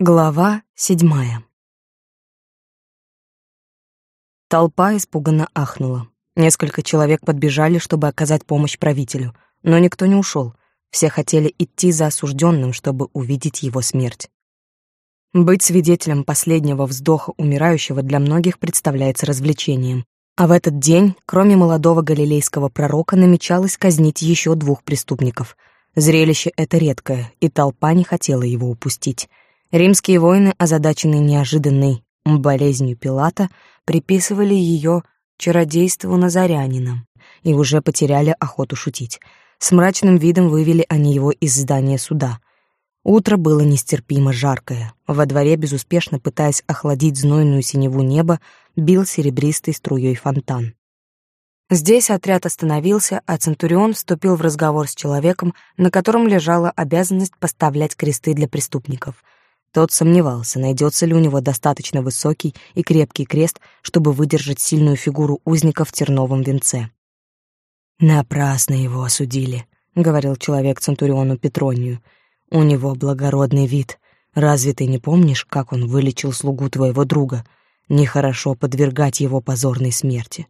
Глава седьмая Толпа испуганно ахнула. Несколько человек подбежали, чтобы оказать помощь правителю, но никто не ушел. Все хотели идти за осужденным, чтобы увидеть его смерть. Быть свидетелем последнего вздоха умирающего для многих представляется развлечением. А в этот день, кроме молодого галилейского пророка, намечалось казнить еще двух преступников. Зрелище это редкое, и толпа не хотела его упустить. Римские воины, озадаченные неожиданной болезнью Пилата, приписывали ее чародейству назарянинам и уже потеряли охоту шутить. С мрачным видом вывели они его из здания суда. Утро было нестерпимо жаркое. Во дворе, безуспешно пытаясь охладить знойную синеву неба, бил серебристой струей фонтан. Здесь отряд остановился, а Центурион вступил в разговор с человеком, на котором лежала обязанность поставлять кресты для преступников — тот сомневался, найдется ли у него достаточно высокий и крепкий крест, чтобы выдержать сильную фигуру узника в терновом венце. «Напрасно его осудили», — говорил человек Центуриону Петронию. «У него благородный вид. Разве ты не помнишь, как он вылечил слугу твоего друга? Нехорошо подвергать его позорной смерти».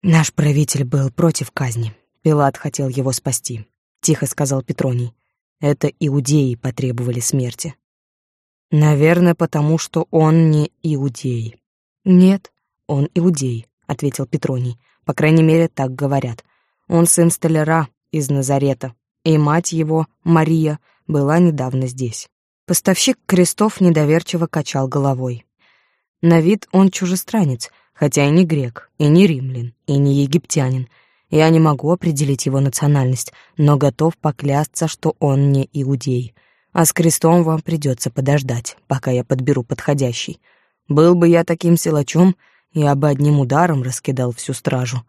«Наш правитель был против казни. Пилат хотел его спасти», — тихо сказал Петроний. Это иудеи потребовали смерти. Наверное, потому что он не иудей. Нет, он иудей, ответил Петроний. По крайней мере, так говорят. Он сын столяра из Назарета, и мать его, Мария, была недавно здесь. Поставщик крестов недоверчиво качал головой. На вид он чужестранец, хотя и не грек, и не римлян, и не египтянин — я не могу определить его национальность, но готов поклясться, что он не иудей. А с крестом вам придется подождать, пока я подберу подходящий. Был бы я таким силачом, я бы одним ударом раскидал всю стражу.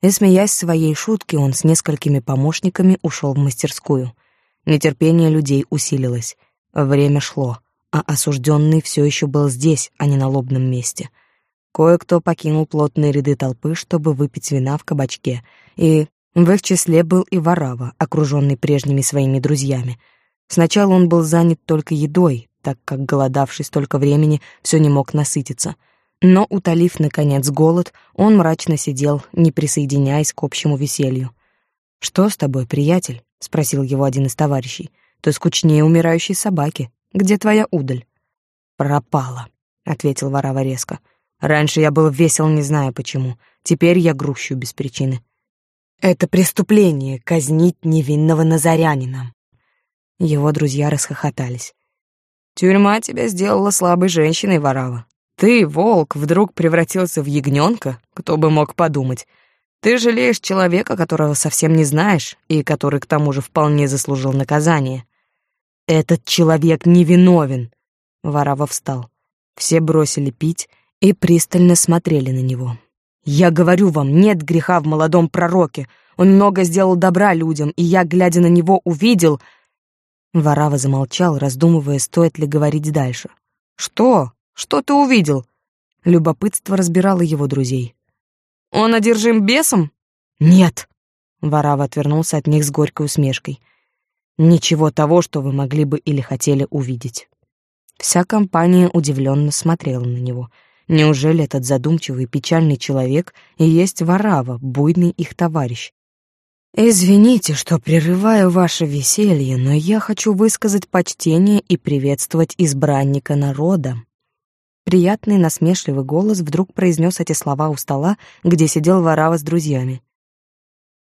И, смеясь своей шутки, он с несколькими помощниками ушел в мастерскую. Нетерпение людей усилилось. Время шло, а осужденный все еще был здесь, а не на лобном месте — Кое-кто покинул плотные ряды толпы, чтобы выпить вина в кабачке, и в их числе был и Варава, окруженный прежними своими друзьями. Сначала он был занят только едой, так как, голодавший столько времени, все не мог насытиться. Но, утолив, наконец, голод, он мрачно сидел, не присоединяясь к общему веселью. «Что с тобой, приятель?» — спросил его один из товарищей. «Ты скучнее умирающей собаки. Где твоя удаль?» «Пропала», — ответил Варава резко. Раньше я был весел, не знаю почему. Теперь я грущу без причины. Это преступление — казнить невинного назарянина. Его друзья расхохотались. Тюрьма тебя сделала слабой женщиной, Варава. Ты, волк, вдруг превратился в ягненка? Кто бы мог подумать. Ты жалеешь человека, которого совсем не знаешь, и который к тому же вполне заслужил наказание. Этот человек невиновен. Варава встал. Все бросили пить, и пристально смотрели на него. «Я говорю вам, нет греха в молодом пророке. Он много сделал добра людям, и я, глядя на него, увидел...» Варава замолчал, раздумывая, стоит ли говорить дальше. «Что? Что ты увидел?» Любопытство разбирало его друзей. «Он одержим бесом?» «Нет!» Варава отвернулся от них с горькой усмешкой. «Ничего того, что вы могли бы или хотели увидеть». Вся компания удивленно смотрела на него — Неужели этот задумчивый печальный человек и есть Варава, буйный их товарищ? Извините, что прерываю ваше веселье, но я хочу высказать почтение и приветствовать избранника народа. Приятный насмешливый голос вдруг произнес эти слова у стола, где сидел Варава с друзьями.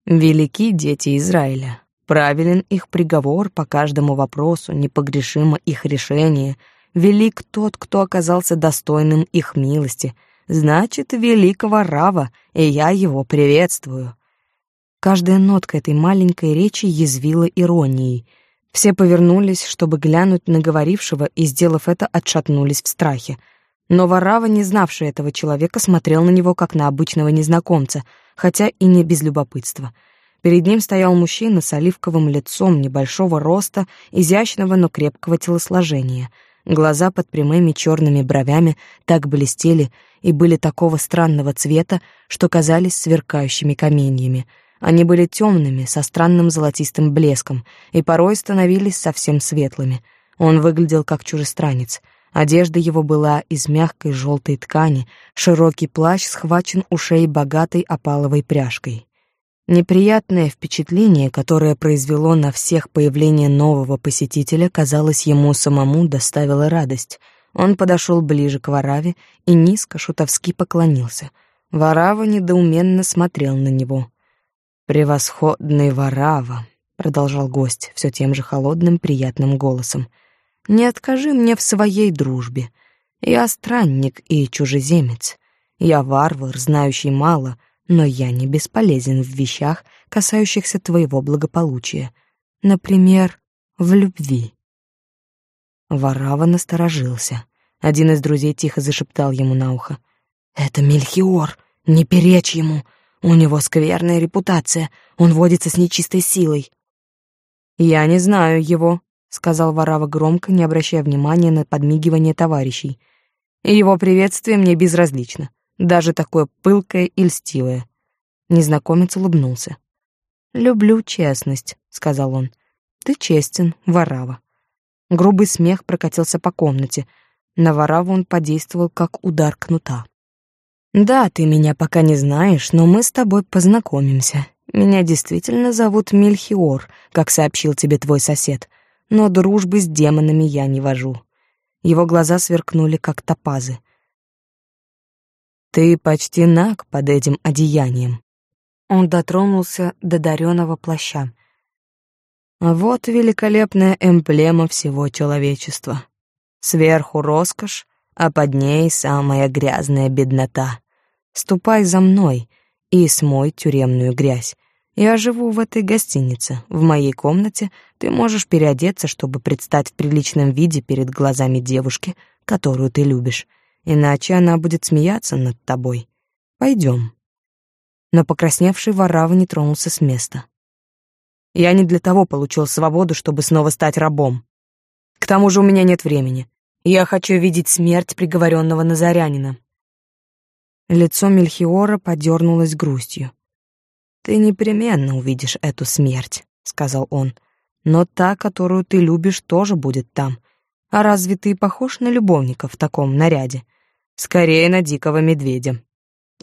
Велики дети Израиля. Правилен их приговор по каждому вопросу, непогрешимо их решение — Велик тот, кто оказался достойным их милости. Значит, великого Рава, и я его приветствую. Каждая нотка этой маленькой речи язвила иронией. Все повернулись, чтобы глянуть на говорившего, и, сделав это, отшатнулись в страхе. Но Варава, не знавший этого человека, смотрел на него как на обычного незнакомца, хотя и не без любопытства. Перед ним стоял мужчина с оливковым лицом небольшого роста, изящного, но крепкого телосложения — Глаза под прямыми черными бровями так блестели и были такого странного цвета, что казались сверкающими каменьями. Они были темными, со странным золотистым блеском, и порой становились совсем светлыми. Он выглядел как чужестранец. Одежда его была из мягкой желтой ткани, широкий плащ схвачен у шеи богатой опаловой пряжкой. Неприятное впечатление, которое произвело на всех появление нового посетителя, казалось, ему самому доставило радость. Он подошел ближе к Вараве и низко шутовски поклонился. Варава недоуменно смотрел на него. «Превосходный Варава», — продолжал гость все тем же холодным приятным голосом, — не откажи мне в своей дружбе. Я странник и чужеземец. Я варвар, знающий мало, но я не бесполезен в вещах, касающихся твоего благополучия. Например, в любви. Варава насторожился. Один из друзей тихо зашептал ему на ухо. «Это Мельхиор, не перечь ему. У него скверная репутация, он водится с нечистой силой». «Я не знаю его», сказал Варава громко, не обращая внимания на подмигивание товарищей. его приветствие мне безразлично, даже такое пылкое и льстивое. Незнакомец улыбнулся. «Люблю честность», — сказал он. «Ты честен, Варава». Грубый смех прокатился по комнате. На Вараву он подействовал, как удар кнута. «Да, ты меня пока не знаешь, но мы с тобой познакомимся. Меня действительно зовут Мельхиор, как сообщил тебе твой сосед но дружбы с демонами я не вожу. Его глаза сверкнули, как топазы. «Ты почти наг под этим одеянием». Он дотронулся до дареного плаща. «Вот великолепная эмблема всего человечества. Сверху роскошь, а под ней самая грязная беднота. Ступай за мной и смой тюремную грязь. Я живу в этой гостинице. В моей комнате ты можешь переодеться, чтобы предстать в приличном виде перед глазами девушки, которую ты любишь. Иначе она будет смеяться над тобой. Пойдем. Но покрасневший Варава не тронулся с места. Я не для того получил свободу, чтобы снова стать рабом. К тому же у меня нет времени. Я хочу видеть смерть приговоренного Назарянина. Лицо Мельхиора подернулось грустью. «Ты непременно увидишь эту смерть», — сказал он. «Но та, которую ты любишь, тоже будет там. А разве ты похож на любовника в таком наряде? Скорее на дикого медведя».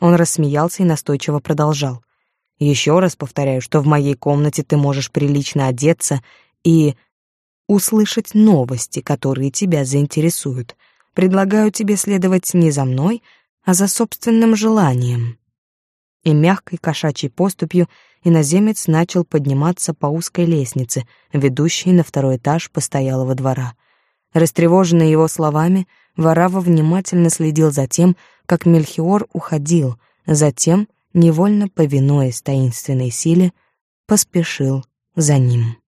Он рассмеялся и настойчиво продолжал. «Еще раз повторяю, что в моей комнате ты можешь прилично одеться и услышать новости, которые тебя заинтересуют. Предлагаю тебе следовать не за мной, а за собственным желанием» и мягкой кошачьей поступью иноземец начал подниматься по узкой лестнице, ведущей на второй этаж постоялого двора. Растревоженный его словами, Варава внимательно следил за тем, как Мельхиор уходил, затем, невольно повинуясь таинственной силе, поспешил за ним.